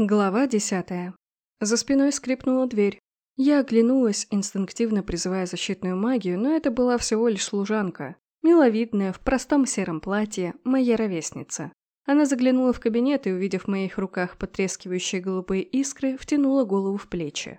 Глава десятая. За спиной скрипнула дверь. Я оглянулась, инстинктивно призывая защитную магию, но это была всего лишь служанка. Миловидная, в простом сером платье, моя ровесница. Она заглянула в кабинет и, увидев в моих руках потрескивающие голубые искры, втянула голову в плечи.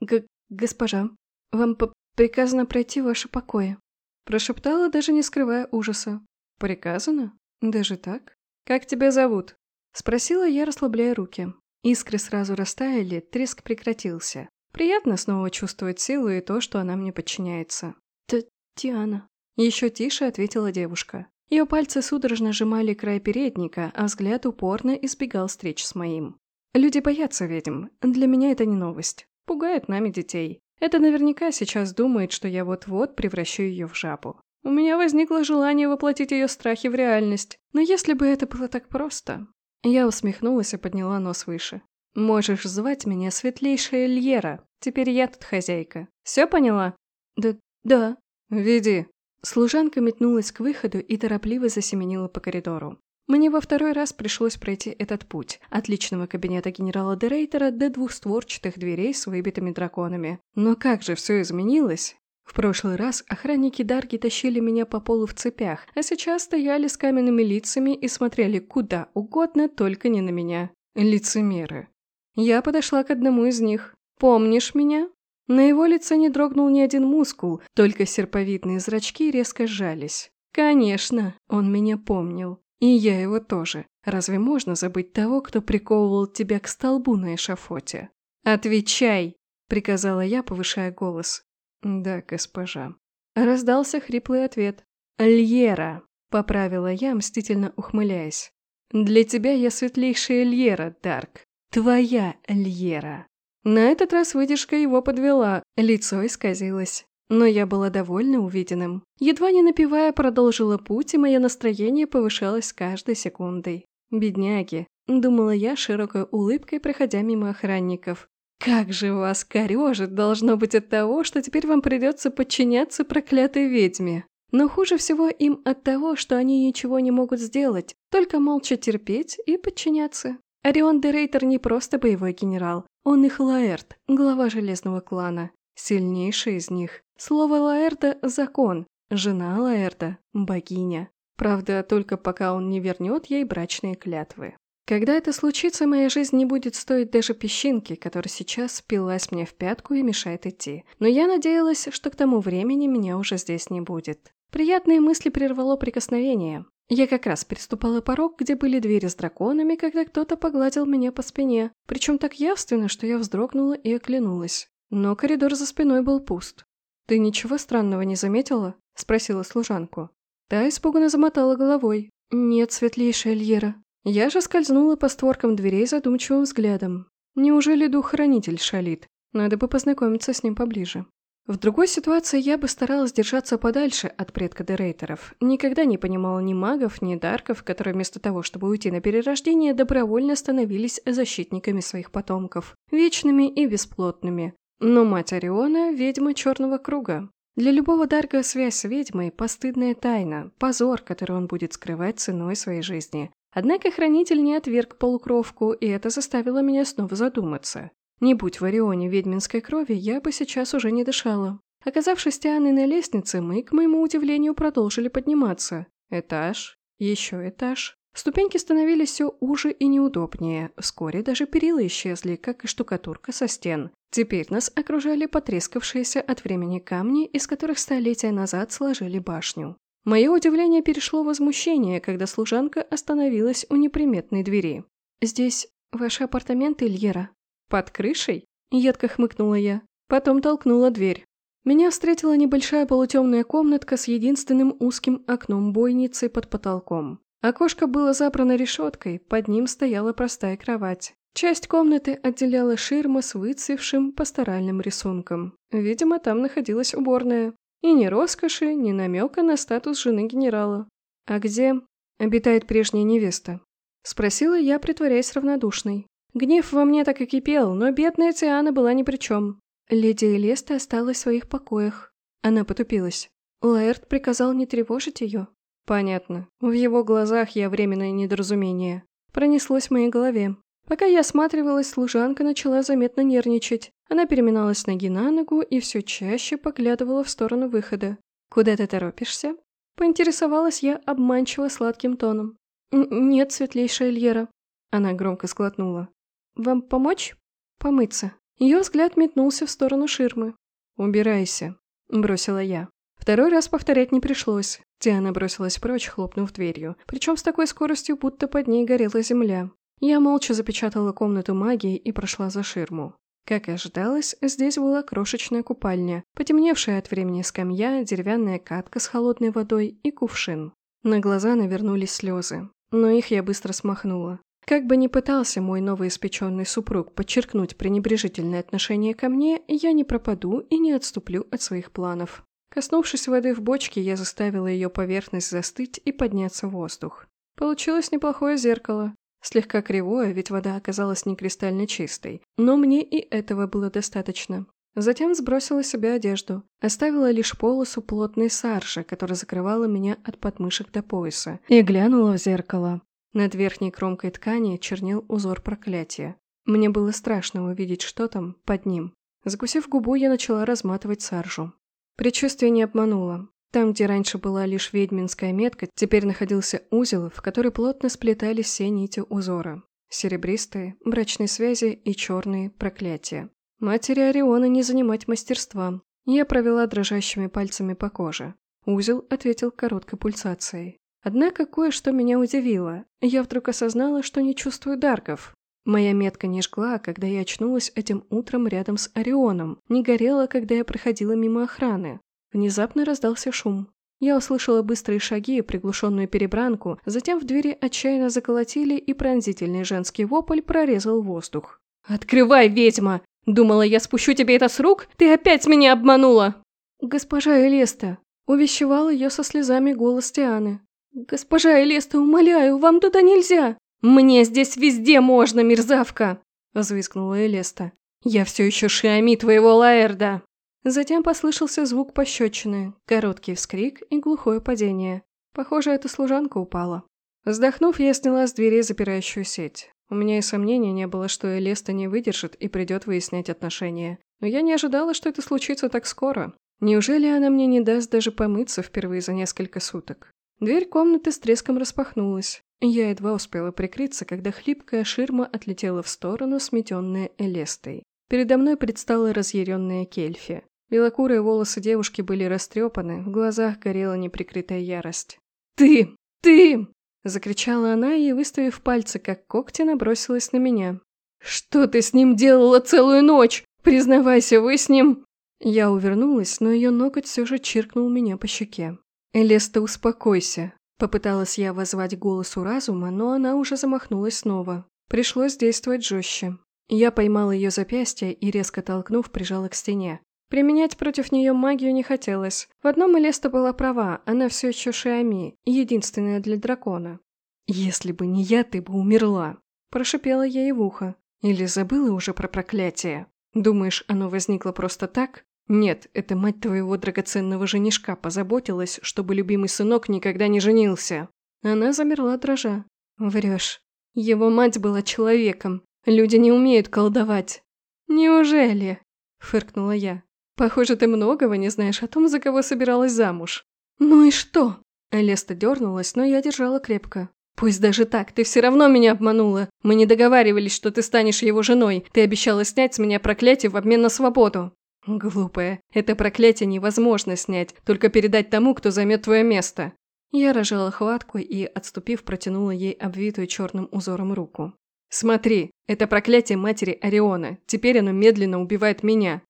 «Г... госпожа, вам приказано пройти в ваши покои», прошептала, даже не скрывая ужаса. «Приказано? Даже так? Как тебя зовут?» Спросила я, расслабляя руки. Искры сразу растаяли, треск прекратился. Приятно снова чувствовать силу и то, что она мне подчиняется. «Татьяна», – еще тише ответила девушка. Ее пальцы судорожно сжимали край передника, а взгляд упорно избегал встреч с моим. Люди боятся ведьм. Для меня это не новость. Пугают нами детей. Это наверняка сейчас думает, что я вот-вот превращу ее в жабу. У меня возникло желание воплотить ее страхи в реальность. Но если бы это было так просто... Я усмехнулась и подняла нос выше. «Можешь звать меня светлейшая Льера. Теперь я тут хозяйка. Все поняла?» «Да, да». «Веди». Служанка метнулась к выходу и торопливо засеменила по коридору. Мне во второй раз пришлось пройти этот путь. От личного кабинета генерала Дерейтера до двухстворчатых дверей с выбитыми драконами. Но как же все изменилось? В прошлый раз охранники Дарги тащили меня по полу в цепях, а сейчас стояли с каменными лицами и смотрели куда угодно, только не на меня. Лицемеры. Я подошла к одному из них. «Помнишь меня?» На его лице не дрогнул ни один мускул, только серповидные зрачки резко сжались. Конечно, он меня помнил. И я его тоже. Разве можно забыть того, кто приковывал тебя к столбу на эшафоте? «Отвечай!» – приказала я, повышая голос. «Да, госпожа». Раздался хриплый ответ. «Льера», — поправила я, мстительно ухмыляясь. «Для тебя я светлейшая Льера, Дарк. Твоя Льера». На этот раз выдержка его подвела, лицо исказилось. Но я была довольна увиденным. Едва не напевая, продолжила путь, и мое настроение повышалось с каждой секундой. «Бедняги», — думала я широкой улыбкой, проходя мимо охранников. Как же вас корежит должно быть от того, что теперь вам придется подчиняться проклятой ведьме. Но хуже всего им от того, что они ничего не могут сделать, только молча терпеть и подчиняться. Орион де Рейтер не просто боевой генерал, он их Лаэрт, глава Железного клана, сильнейший из них. Слово Лаэрта – закон, жена Лаэрта – богиня. Правда, только пока он не вернет ей брачные клятвы. Когда это случится, моя жизнь не будет стоить даже песчинки, которая сейчас впилась мне в пятку и мешает идти. Но я надеялась, что к тому времени меня уже здесь не будет. Приятные мысли прервало прикосновение. Я как раз переступала порог, где были двери с драконами, когда кто-то погладил меня по спине, причем так явственно, что я вздрогнула и оглянулась. Но коридор за спиной был пуст. «Ты ничего странного не заметила?» – спросила служанку. Та испуганно замотала головой. «Нет, светлейшая Льера, я же скользнула по створкам дверей задумчивым взглядом. Неужели дух-хранитель шалит? Надо бы познакомиться с ним поближе. В другой ситуации я бы старалась держаться подальше от предка Дерейтеров. Никогда не понимала ни магов, ни дарков, которые вместо того, чтобы уйти на перерождение, добровольно становились защитниками своих потомков, вечными и бесплотными. Но мать Ориона – ведьма Черного Круга. Для любого Дарга связь с ведьмой – постыдная тайна, позор, который он будет скрывать ценой своей жизни. Однако хранитель не отверг полукровку, и это заставило меня снова задуматься. Не будь в Орионе ведьминской крови, я бы сейчас уже не дышала. Оказавшись Тианой на лестнице, мы, к моему удивлению, продолжили подниматься. Этаж, еще этаж. Ступеньки становились все уже и неудобнее. Вскоре даже перила исчезли, как и штукатурка со стен. Теперь нас окружали потрескавшиеся от времени камни, из которых столетия назад сложили башню. Мое удивление перешло в возмущение, когда служанка остановилась у неприметной двери. «Здесь ваши апартаменты, Льера?» «Под крышей?» – едко хмыкнула я. Потом толкнула дверь. Меня встретила небольшая полутемная комнатка с единственным узким окном бойницы под потолком. Окошко было забрано решеткой, под ним стояла простая кровать. Часть комнаты отделяла ширма с выцвевшим пасторальным рисунком. Видимо, там находилась уборная. И ни роскоши, ни намека на статус жены генерала. «А где обитает прежняя невеста?» Спросила я, притворяясь равнодушной. Гнев во мне так и кипел, но бедная Тиана была ни при чем. Леди Элеста осталась в своих покоях. Она потупилась. Лаэрт приказал не тревожить ее. Понятно. В его глазах я временное недоразумение. Пронеслось в моей голове. Пока я осматривалась, служанка начала заметно нервничать. Она переминалась ноги на ногу и все чаще поглядывала в сторону выхода. «Куда ты торопишься?» Поинтересовалась я обманчиво сладким тоном. «Нет, светлейшая Льера». Она громко сглотнула. «Вам помочь?» «Помыться». Ее взгляд метнулся в сторону ширмы. «Убирайся», – бросила я. Второй раз повторять не пришлось. Диана бросилась прочь, хлопнув дверью, причем с такой скоростью, будто под ней горела земля. Я молча запечатала комнату магией и прошла за ширму. Как и ожидалось, здесь была крошечная купальня, потемневшая от времени скамья, деревянная катка с холодной водой и кувшин. На глаза навернулись слезы, но их я быстро смахнула. Как бы ни пытался мой новоиспеченный супруг подчеркнуть пренебрежительное отношение ко мне, я не пропаду и не отступлю от своих планов. Коснувшись воды в бочке, я заставила ее поверхность застыть и подняться в воздух. Получилось неплохое зеркало. Слегка кривое, ведь вода оказалась не кристально чистой. Но мне и этого было достаточно. Затем сбросила себе одежду, оставила лишь полосу плотной саржи, которая закрывала меня от подмышек до пояса, и глянула в зеркало. Над верхней кромкой ткани чернел узор проклятия. Мне было страшно увидеть, что там под ним. Закусив губу, я начала разматывать саржу. Предчувствие не обмануло. Там, где раньше была лишь ведьминская метка, теперь находился узел, в который плотно сплетались все нити узора. Серебристые, брачные связи и черные проклятия. Матери Ориона не занимать мастерства. Я провела дрожащими пальцами по коже. Узел ответил короткой пульсацией. Однако кое-что меня удивило. Я вдруг осознала, что не чувствую дарков. Моя метка не жгла, когда я очнулась этим утром рядом с Орионом, не горела, когда я проходила мимо охраны. Внезапно раздался шум. Я услышала быстрые шаги, приглушенную перебранку, затем в двери отчаянно заколотили, и пронзительный женский вопль прорезал воздух. «Открывай, ведьма! Думала, я спущу тебе это с рук? Ты опять меня обманула!» «Госпожа Элеста!» – увещевал ее со слезами голос Тианы. «Госпожа Элеста, умоляю, вам туда нельзя!» «Мне здесь везде можно, мерзавка!» – взвискнула Элеста. «Я все еще шиами твоего Лаэрда!» Затем послышался звук пощечины, короткий вскрик и глухое падение. Похоже, эта служанка упала. Вздохнув, я сняла с двери запирающую сеть. У меня и сомнений не было, что Элеста не выдержит и придет выяснять отношения. Но я не ожидала, что это случится так скоро. Неужели она мне не даст даже помыться впервые за несколько суток? Дверь комнаты с треском распахнулась. Я едва успела прикрыться, когда хлипкая ширма отлетела в сторону, сметенная Элестой. Передо мной предстала разъяренная Кельфи. Белокурые волосы девушки были растрепаны, в глазах горела неприкрытая ярость. «Ты! Ты!» – закричала она и, выставив пальцы, как когти, набросилась на меня. «Что ты с ним делала целую ночь? Признавайся, вы с ним...» Я увернулась, но ее ноготь все же чиркнул меня по щеке. «Элеста, успокойся!» Попыталась я воззвать голосу разума, но она уже замахнулась снова. Пришлось действовать жестче. Я поймала ее запястье и, резко толкнув, прижала к стене. Применять против нее магию не хотелось. В одном Элеста была права, она все еще Шиами, единственная для дракона. «Если бы не я, ты бы умерла», – прошипела я ей в ухо. «Или забыла уже про проклятие? Думаешь, оно возникло просто так? Нет, эта мать твоего драгоценного женишка позаботилась, чтобы любимый сынок никогда не женился». Она замерла дрожа. «Врешь. Его мать была человеком. Люди не умеют колдовать». «Неужели?» – фыркнула я. Похоже, ты многого не знаешь о том, за кого собиралась замуж. Ну и что? Элеста дернулась, но я держала крепко. Пусть даже так, ты все равно меня обманула. Мы не договаривались, что ты станешь его женой. Ты обещала снять с меня проклятие в обмен на свободу. Глупая. Это проклятие невозможно снять, только передать тому, кто займет твое место. Я рожала хватку и, отступив, протянула ей обвитую черным узором руку. «Смотри, это проклятие матери Ориона. Теперь оно медленно убивает меня.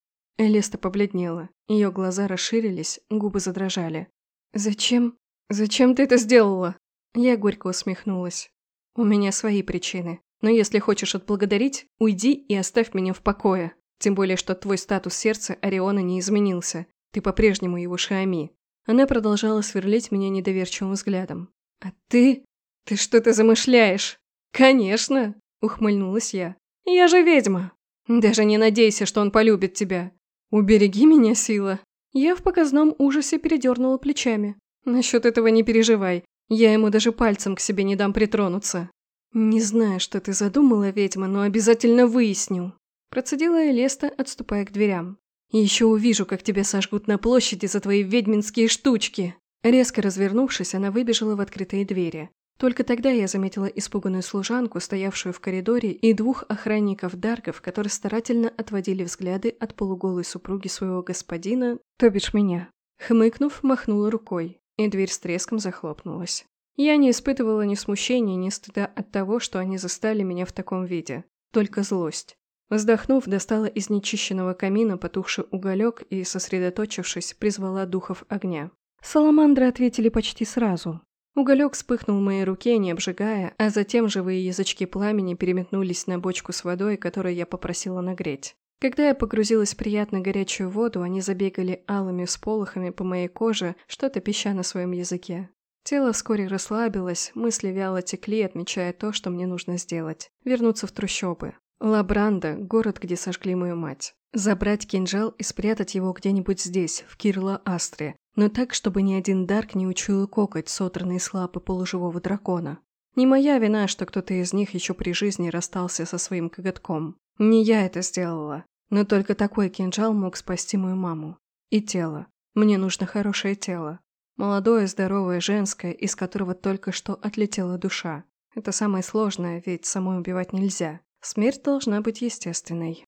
Элиста побледнела. Ее глаза расширились, губы задрожали. «Зачем? Зачем ты это сделала?» Я горько усмехнулась. «У меня свои причины. Но если хочешь отблагодарить, уйди и оставь меня в покое. Тем более, что твой статус сердца Ориона не изменился. Ты по-прежнему его Шиами». Она продолжала сверлить меня недоверчивым взглядом. «А ты? Ты что-то замышляешь?» «Конечно!» – ухмыльнулась я. «Я же ведьма!» «Даже не надейся, что он полюбит тебя. «Убереги меня, Сила!» Я в показном ужасе передернула плечами. «Насчет этого не переживай. Я ему даже пальцем к себе не дам притронуться». «Не знаю, что ты задумала, ведьма, но обязательно выясню», процедила Элеста, отступая к дверям. «И еще увижу, как тебя сожгут на площади за твои ведьминские штучки!» Резко развернувшись, она выбежала в открытые двери. Только тогда я заметила испуганную служанку, стоявшую в коридоре, и двух охранников-дарков, которые старательно отводили взгляды от полуголой супруги своего господина, то бишь меня. Хмыкнув, махнула рукой, и дверь с треском захлопнулась. Я не испытывала ни смущения, ни стыда от того, что они застали меня в таком виде. Только злость. Вздохнув, достала из нечищенного камина потухший уголек и, сосредоточившись, призвала духов огня. Саламандры ответили почти сразу, Уголек вспыхнул в моей руке, не обжигая, а затем живые язычки пламени переметнулись на бочку с водой, которую я попросила нагреть. Когда я погрузилась в приятно горячую воду, они забегали алыми всполохами по моей коже, что-то пища на своем языке. Тело вскоре расслабилось, мысли вяло текли, отмечая то, что мне нужно сделать. Вернуться в трущобы. Лабранда – город, где сожгли мою мать. Забрать кинжал и спрятать его где-нибудь здесь, в Кирла-Астре, но так, чтобы ни один Дарк не учуял кокоть, сотранный с лапы полуживого дракона. Не моя вина, что кто-то из них еще при жизни расстался со своим коготком. Не я это сделала. Но только такой кинжал мог спасти мою маму. И тело. Мне нужно хорошее тело. Молодое, здоровое, женское, из которого только что отлетела душа. Это самое сложное, ведь самой убивать нельзя. Смерть должна быть естественной.